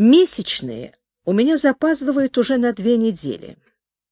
Месячные у меня запаздывают уже на две недели.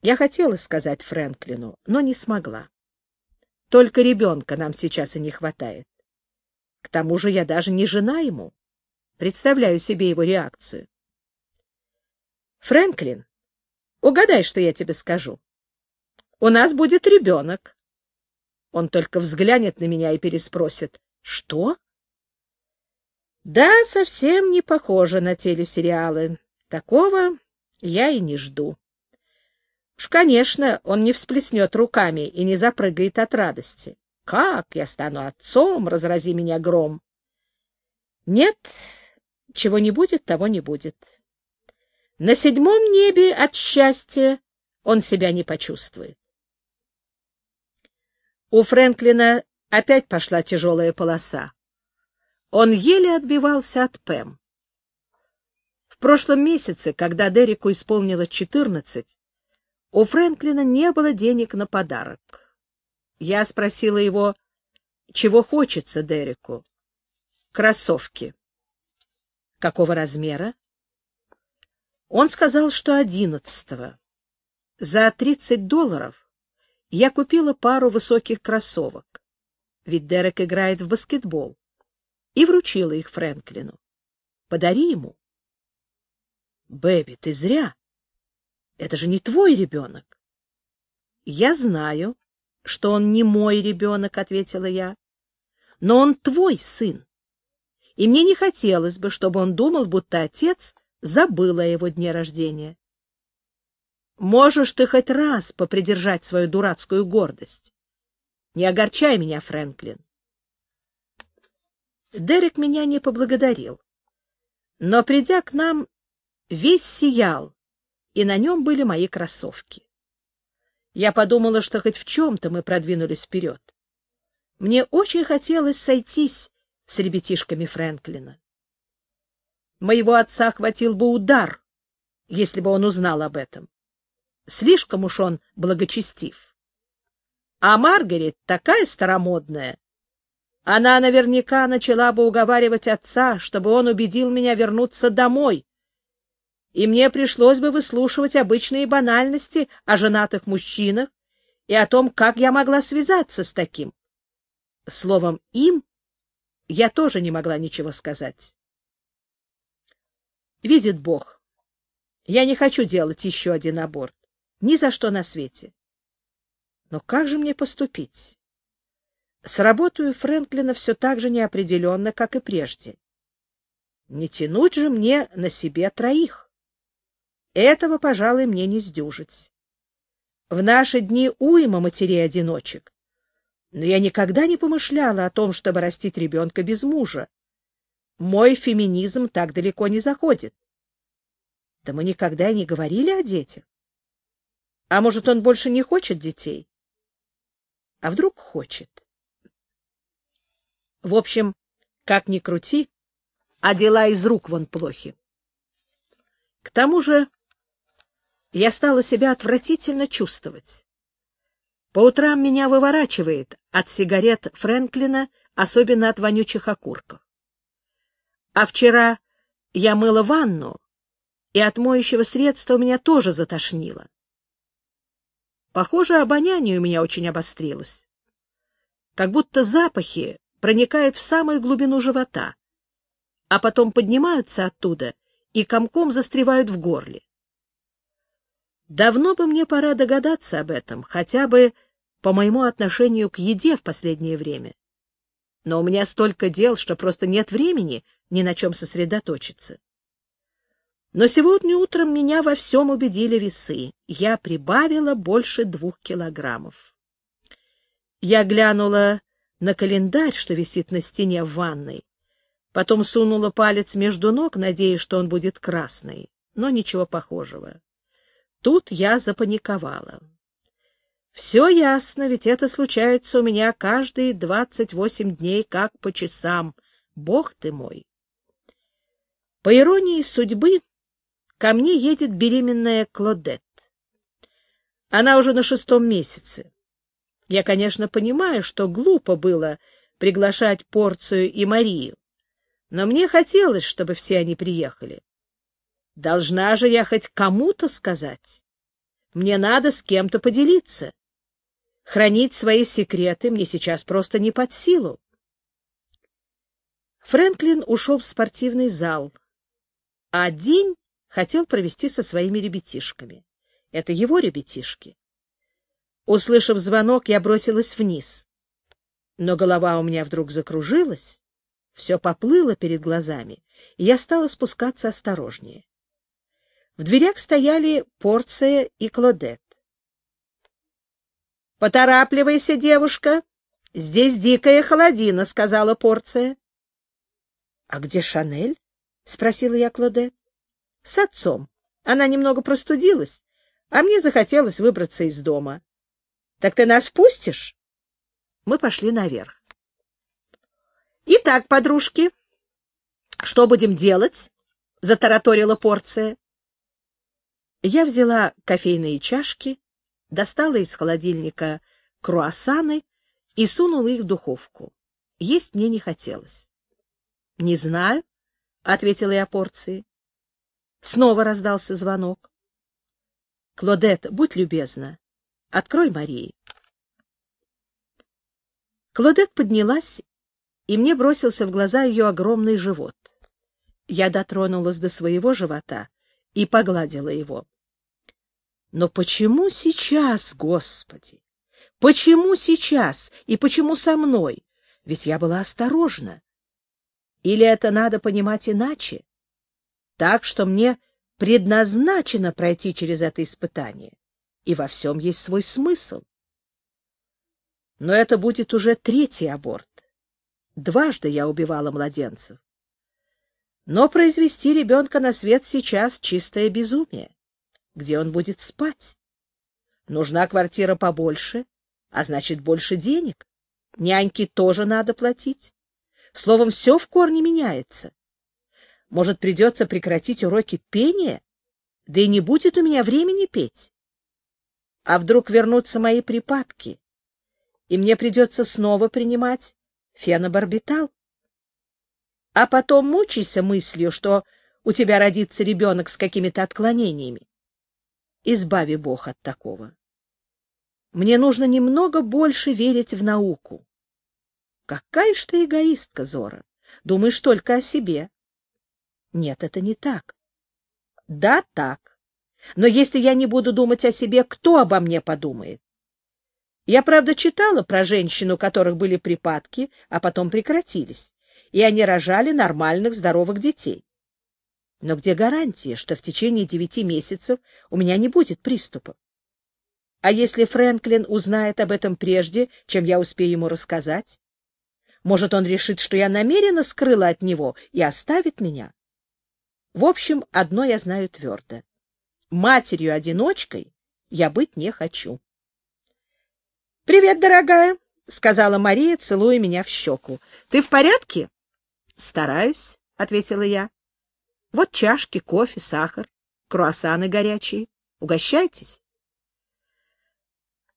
Я хотела сказать Фрэнклину, но не смогла. Только ребенка нам сейчас и не хватает. К тому же я даже не жена ему. Представляю себе его реакцию. Фрэнклин, угадай, что я тебе скажу. У нас будет ребенок. Он только взглянет на меня и переспросит. Что? Да, совсем не похоже на телесериалы. Такого я и не жду. Уж, конечно, он не всплеснет руками и не запрыгает от радости. Как я стану отцом, разрази меня гром? Нет, чего не будет, того не будет. На седьмом небе от счастья он себя не почувствует. У Фрэнклина опять пошла тяжелая полоса. Он еле отбивался от Пэм. В прошлом месяце, когда Дереку исполнилось четырнадцать, у Фрэнклина не было денег на подарок. Я спросила его, чего хочется Дереку. Кроссовки. Какого размера? Он сказал, что одиннадцатого. За тридцать долларов я купила пару высоких кроссовок, ведь Дерек играет в баскетбол и вручила их Фрэнклину. Подари ему. — Бэби, ты зря. Это же не твой ребенок. — Я знаю, что он не мой ребенок, — ответила я. — Но он твой сын. И мне не хотелось бы, чтобы он думал, будто отец забыл о его дне рождения. Можешь ты хоть раз попридержать свою дурацкую гордость. Не огорчай меня, Фрэнклин. Дерек меня не поблагодарил. Но, придя к нам, весь сиял, и на нем были мои кроссовки. Я подумала, что хоть в чем-то мы продвинулись вперед. Мне очень хотелось сойтись с ребятишками Фрэнклина. Моего отца хватил бы удар, если бы он узнал об этом. Слишком уж он благочестив. А Маргарет такая старомодная, она наверняка начала бы уговаривать отца, чтобы он убедил меня вернуться домой. И мне пришлось бы выслушивать обычные банальности о женатых мужчинах и о том, как я могла связаться с таким. Словом, им я тоже не могла ничего сказать. Видит Бог, я не хочу делать еще один аборт. Ни за что на свете. Но как же мне поступить? Сработаю Фрэнклина все так же неопределенно, как и прежде. Не тянуть же мне на себе троих. Этого, пожалуй, мне не сдюжить. В наши дни уйма матерей-одиночек. Но я никогда не помышляла о том, чтобы растить ребенка без мужа. Мой феминизм так далеко не заходит. Да мы никогда и не говорили о детях. А может, он больше не хочет детей? А вдруг хочет? В общем, как ни крути, а дела из рук вон плохи. К тому же я стала себя отвратительно чувствовать. По утрам меня выворачивает от сигарет Фрэнклина, особенно от вонючих окурков. А вчера я мыла ванну, и от моющего средства меня тоже затошнило. Похоже, обоняние у меня очень обострилось. Как будто запахи проникают в самую глубину живота, а потом поднимаются оттуда и комком застревают в горле. Давно бы мне пора догадаться об этом, хотя бы по моему отношению к еде в последнее время. Но у меня столько дел, что просто нет времени ни на чем сосредоточиться. Но сегодня утром меня во всем убедили весы. Я прибавила больше двух килограммов. Я глянула на календарь, что висит на стене в ванной. Потом сунула палец между ног, надеясь, что он будет красный, но ничего похожего. Тут я запаниковала. Все ясно, ведь это случается у меня каждые двадцать восемь дней, как по часам. Бог ты мой! По иронии судьбы, ко мне едет беременная Клодет. Она уже на шестом месяце. Я, конечно, понимаю, что глупо было приглашать порцию и Марию, но мне хотелось, чтобы все они приехали. Должна же я хоть кому-то сказать. Мне надо с кем-то поделиться. Хранить свои секреты мне сейчас просто не под силу. Фрэнклин ушел в спортивный зал, а день хотел провести со своими ребятишками. Это его ребятишки. Услышав звонок, я бросилась вниз. Но голова у меня вдруг закружилась, все поплыло перед глазами, и я стала спускаться осторожнее. В дверях стояли Порция и Клодет. «Поторапливайся, девушка! Здесь дикая холодина», — сказала Порция. «А где Шанель?» — спросила я Клодет. «С отцом. Она немного простудилась, а мне захотелось выбраться из дома. Так ты нас пустишь?» Мы пошли наверх. «Итак, подружки, что будем делать?» — затараторила Порция. Я взяла кофейные чашки, достала из холодильника круассаны и сунула их в духовку. Есть мне не хотелось. — Не знаю, — ответила я порции. Снова раздался звонок. — Клодет, будь любезна, открой Марии. Клодет поднялась, и мне бросился в глаза ее огромный живот. Я дотронулась до своего живота и погладила его. Но почему сейчас, Господи? Почему сейчас? И почему со мной? Ведь я была осторожна. Или это надо понимать иначе? Так, что мне предназначено пройти через это испытание, и во всем есть свой смысл. Но это будет уже третий аборт. Дважды я убивала младенцев. Но произвести ребенка на свет сейчас — чистое безумие где он будет спать. Нужна квартира побольше, а значит, больше денег. Няньки тоже надо платить. Словом, все в корне меняется. Может, придется прекратить уроки пения? Да и не будет у меня времени петь. А вдруг вернутся мои припадки, и мне придется снова принимать фенобарбитал? А потом мучайся мыслью, что у тебя родится ребенок с какими-то отклонениями. Избави Бог от такого. Мне нужно немного больше верить в науку. Какая ж ты эгоистка, Зора. Думаешь только о себе. Нет, это не так. Да, так. Но если я не буду думать о себе, кто обо мне подумает? Я, правда, читала про женщин, у которых были припадки, а потом прекратились, и они рожали нормальных, здоровых детей. Но где гарантия, что в течение девяти месяцев у меня не будет приступа? А если Фрэнклин узнает об этом прежде, чем я успею ему рассказать? Может, он решит, что я намеренно скрыла от него и оставит меня? В общем, одно я знаю твердо. Матерью-одиночкой я быть не хочу. — Привет, дорогая, — сказала Мария, целуя меня в щеку. — Ты в порядке? — Стараюсь, — ответила я. Вот чашки, кофе, сахар, круассаны горячие. Угощайтесь.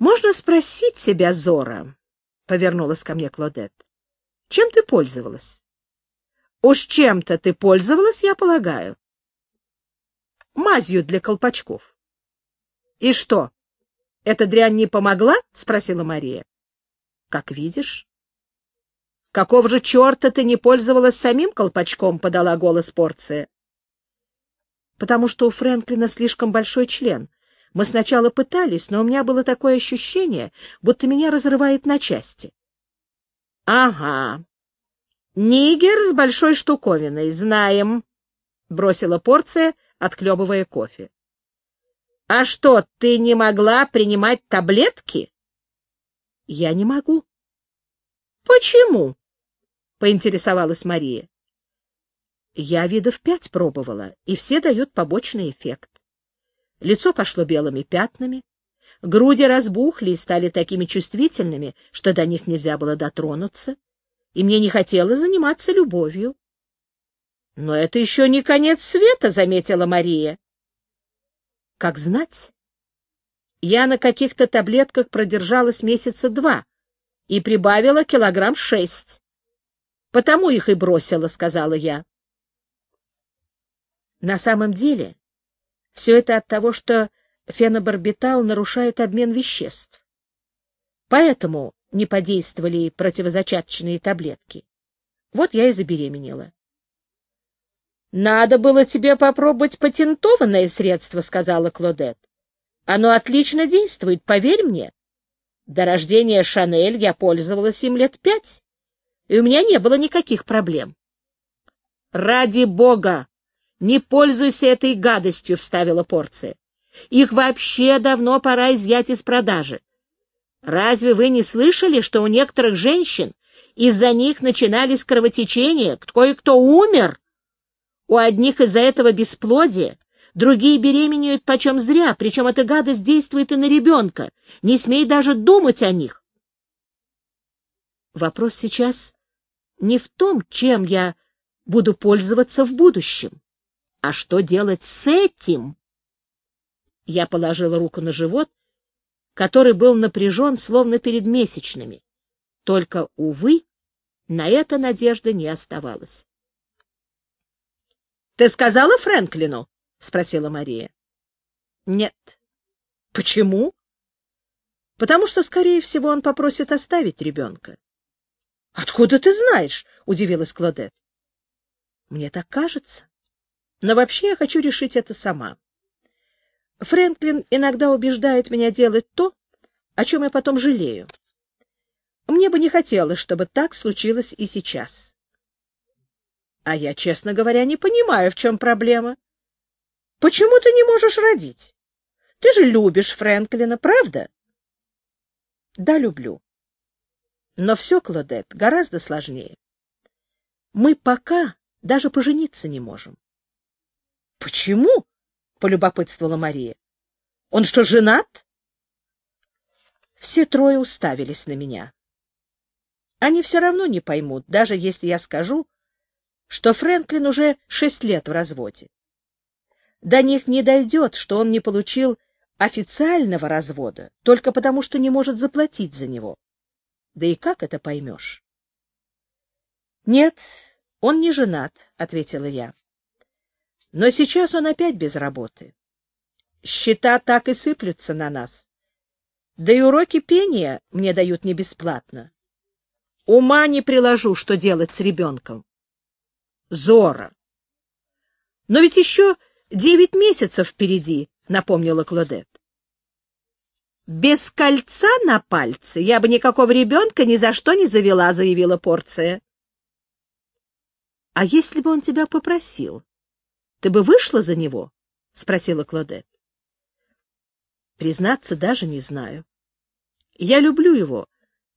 Можно спросить себя, Зора, — повернулась ко мне Клодет, — чем ты пользовалась? Уж чем-то ты пользовалась, я полагаю. Мазью для колпачков. И что, эта дрянь не помогла? — спросила Мария. Как видишь. Какого же черта ты не пользовалась самим колпачком? — подала голос порция потому что у Фрэнклина слишком большой член. Мы сначала пытались, но у меня было такое ощущение, будто меня разрывает на части. — Ага. Нигер с большой штуковиной, знаем, — бросила порция, отклебывая кофе. — А что, ты не могла принимать таблетки? — Я не могу. — Почему? — поинтересовалась Мария. Я видов пять пробовала, и все дают побочный эффект. Лицо пошло белыми пятнами, груди разбухли и стали такими чувствительными, что до них нельзя было дотронуться, и мне не хотелось заниматься любовью. — Но это еще не конец света, — заметила Мария. — Как знать. Я на каких-то таблетках продержалась месяца два и прибавила килограмм шесть. Потому их и бросила, — сказала я. На самом деле, все это от того, что фенобарбитал нарушает обмен веществ. Поэтому не подействовали противозачаточные таблетки. Вот я и забеременела. — Надо было тебе попробовать патентованное средство, — сказала Клодет. — Оно отлично действует, поверь мне. До рождения Шанель я пользовалась им лет пять, и у меня не было никаких проблем. — Ради бога! Не пользуйся этой гадостью, — вставила порция. Их вообще давно пора изъять из продажи. Разве вы не слышали, что у некоторых женщин из-за них начинались кровотечения, кое-кто умер? У одних из-за этого бесплодие, другие беременеют почем зря, причем эта гадость действует и на ребенка. Не смей даже думать о них. Вопрос сейчас не в том, чем я буду пользоваться в будущем, а что делать с этим. Я положила руку на живот, который был напряжен, словно перед месячными. Только, увы, на это надежды не оставалось. — Ты сказала Фрэнклину? — спросила Мария. — Нет. — Почему? — Потому что, скорее всего, он попросит оставить ребенка. — Откуда ты знаешь? — удивилась Клодет. — Мне так кажется. Но вообще я хочу решить это сама. Фрэнклин иногда убеждает меня делать то, о чем я потом жалею. Мне бы не хотелось, чтобы так случилось и сейчас. А я, честно говоря, не понимаю, в чем проблема. Почему ты не можешь родить? Ты же любишь Фрэнклина, правда? Да, люблю. Но все, Клодет, гораздо сложнее. Мы пока даже пожениться не можем. — Почему? — полюбопытствовала Мария. — Он что, женат? Все трое уставились на меня. Они все равно не поймут, даже если я скажу, что Фрэнклин уже шесть лет в разводе. До них не дойдет, что он не получил официального развода только потому, что не может заплатить за него. Да и как это поймешь? — Нет, он не женат, — ответила я. Но сейчас он опять без работы. Счета так и сыплются на нас. Да и уроки пения мне дают не бесплатно. Ума не приложу, что делать с ребенком. Зора. Но ведь еще девять месяцев впереди, — напомнила Клодет. «Без кольца на пальце я бы никакого ребенка ни за что не завела», — заявила Порция. «А если бы он тебя попросил?» Ты бы вышла за него? — спросила Клодет. — Признаться, даже не знаю. Я люблю его,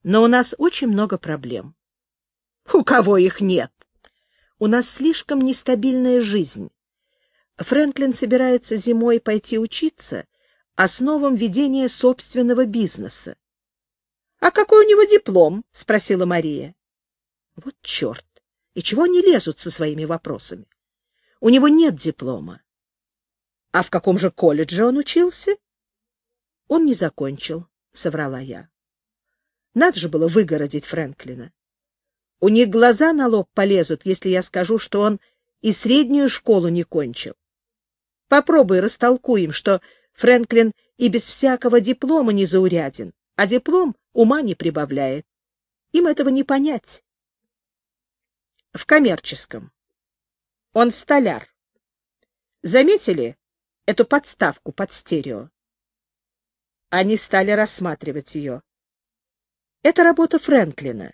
но у нас очень много проблем. — У кого их нет? У нас слишком нестабильная жизнь. Фрэнклин собирается зимой пойти учиться основам ведения собственного бизнеса. — А какой у него диплом? — спросила Мария. — Вот черт! И чего они лезут со своими вопросами? У него нет диплома. А в каком же колледже он учился? Он не закончил, соврала я. Надо же было выгородить Фрэнклина. У них глаза на лоб полезут, если я скажу, что он и среднюю школу не кончил. Попробуй растолкуй им, что Фрэнклин и без всякого диплома не зауряден, а диплом ума не прибавляет. Им этого не понять. В коммерческом. Он столяр. Заметили эту подставку под стерео? Они стали рассматривать ее. Это работа Фрэнклина.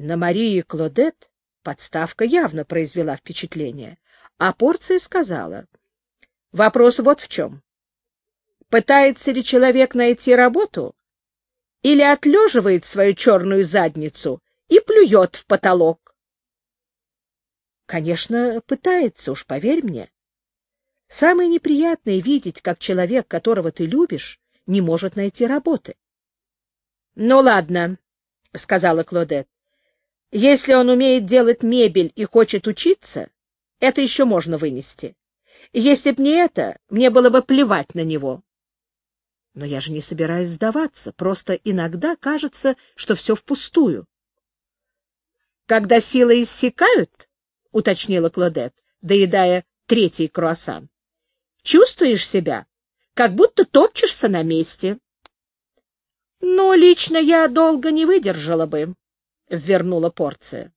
На Марии Клодет подставка явно произвела впечатление, а порция сказала. Вопрос вот в чем. Пытается ли человек найти работу или отлеживает свою черную задницу и плюет в потолок? Конечно, пытается, уж поверь мне. Самое неприятное — видеть, как человек, которого ты любишь, не может найти работы. — Ну, ладно, — сказала Клодет. — Если он умеет делать мебель и хочет учиться, это еще можно вынести. Если б не это, мне было бы плевать на него. Но я же не собираюсь сдаваться, просто иногда кажется, что все впустую. Когда силы иссякают, — уточнила Клодет, доедая третий круассан. Чувствуешь себя, как будто топчешься на месте. — Но лично я долго не выдержала бы, — вернула порция.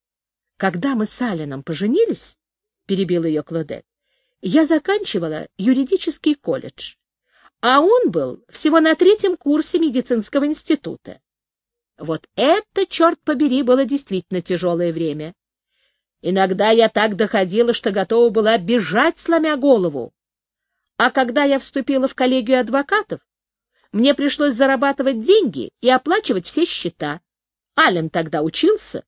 — Когда мы с Алином поженились, — перебил ее Клодет, — я заканчивала юридический колледж, а он был всего на третьем курсе медицинского института. Вот это, черт побери, было действительно тяжелое время. Иногда я так доходила, что готова была бежать, сломя голову. А когда я вступила в коллегию адвокатов, мне пришлось зарабатывать деньги и оплачивать все счета. Ален тогда учился.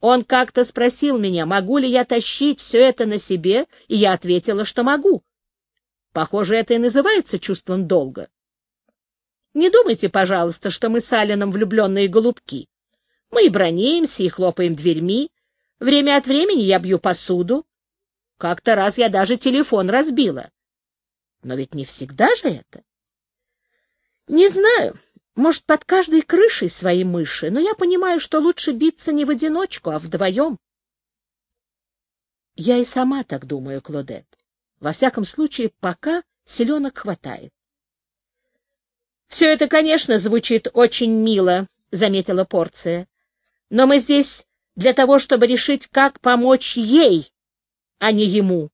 Он как-то спросил меня, могу ли я тащить все это на себе, и я ответила, что могу. Похоже, это и называется чувством долга. Не думайте, пожалуйста, что мы с Аленом влюбленные голубки. Мы и бронимся, и хлопаем дверьми. Время от времени я бью посуду. Как-то раз я даже телефон разбила. Но ведь не всегда же это. Не знаю, может, под каждой крышей свои мыши, но я понимаю, что лучше биться не в одиночку, а вдвоем. Я и сама так думаю, Клодет. Во всяком случае, пока селенок хватает. — Все это, конечно, звучит очень мило, — заметила порция. — Но мы здесь для того, чтобы решить, как помочь ей, а не ему.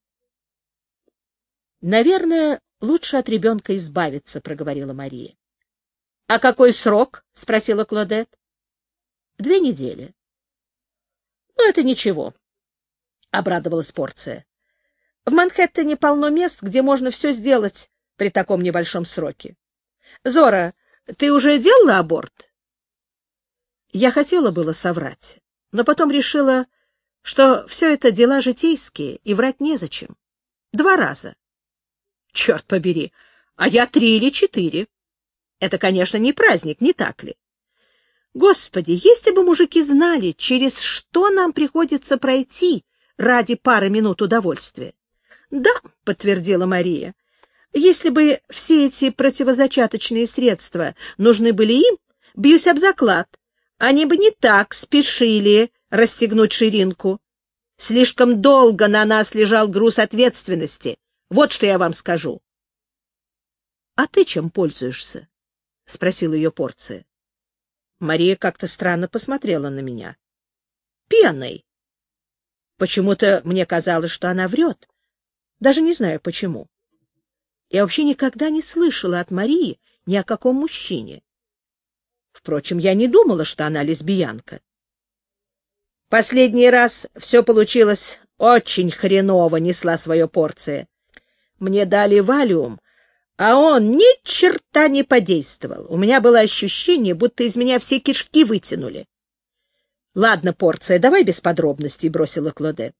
Наверное, лучше от ребенка избавиться, проговорила Мария. А какой срок? спросила Клодет. Две недели. Ну, это ничего, обрадовалась порция. В Манхэттене полно мест, где можно все сделать при таком небольшом сроке. Зора, ты уже делала аборт? Я хотела было соврать, но потом решила, что все это дела житейские, и врать незачем. Два раза. Черт побери, а я три или четыре. Это, конечно, не праздник, не так ли? Господи, если бы мужики знали, через что нам приходится пройти ради пары минут удовольствия. Да, подтвердила Мария. Если бы все эти противозачаточные средства нужны были им, бьюсь об заклад, они бы не так спешили расстегнуть ширинку. Слишком долго на нас лежал груз ответственности. Вот что я вам скажу. — А ты чем пользуешься? — спросила ее порция. Мария как-то странно посмотрела на меня. — Пеной. Почему-то мне казалось, что она врет. Даже не знаю, почему. Я вообще никогда не слышала от Марии ни о каком мужчине. Впрочем, я не думала, что она лесбиянка. Последний раз все получилось очень хреново, несла свою порция. Мне дали валиум, а он ни черта не подействовал. У меня было ощущение, будто из меня все кишки вытянули. — Ладно, порция, давай без подробностей, — бросила Клодет.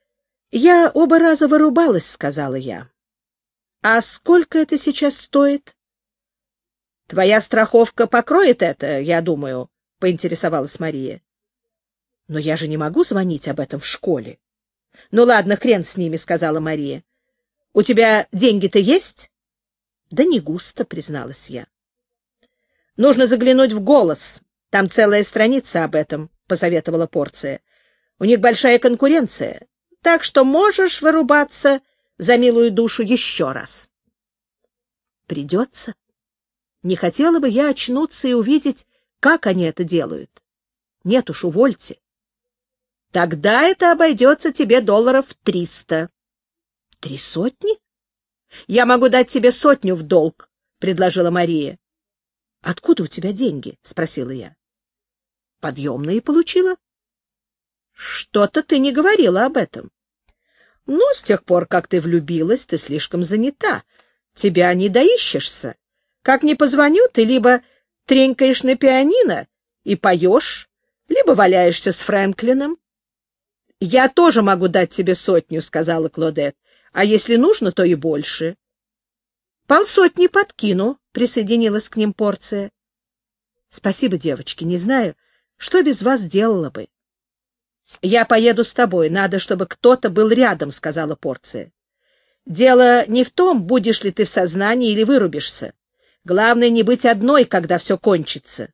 — Я оба раза вырубалась, — сказала я. — А сколько это сейчас стоит? — Твоя страховка покроет это, я думаю, — поинтересовалась Мария. — Но я же не могу звонить об этом в школе. — Ну ладно, хрен с ними, — сказала Мария. У тебя деньги-то есть? Да не густо, призналась я. Нужно заглянуть в голос. Там целая страница об этом, посоветовала порция. У них большая конкуренция, так что можешь вырубаться за милую душу еще раз. Придется. Не хотела бы я очнуться и увидеть, как они это делают. Нет уж, увольте. Тогда это обойдется тебе долларов триста. Три сотни? Я могу дать тебе сотню в долг, предложила Мария. Откуда у тебя деньги? спросила я. Подъемные получила. Что-то ты не говорила об этом. Ну, с тех пор, как ты влюбилась, ты слишком занята. Тебя не доищешься. Как не позвоню, ты либо тренькаешь на пианино и поешь, либо валяешься с Фрэнклином. — Я тоже могу дать тебе сотню, — сказала Клодет а если нужно, то и больше. — Полсотни подкину, — присоединилась к ним порция. — Спасибо, девочки, не знаю, что без вас делала бы. — Я поеду с тобой, надо, чтобы кто-то был рядом, — сказала порция. — Дело не в том, будешь ли ты в сознании или вырубишься. Главное, не быть одной, когда все кончится.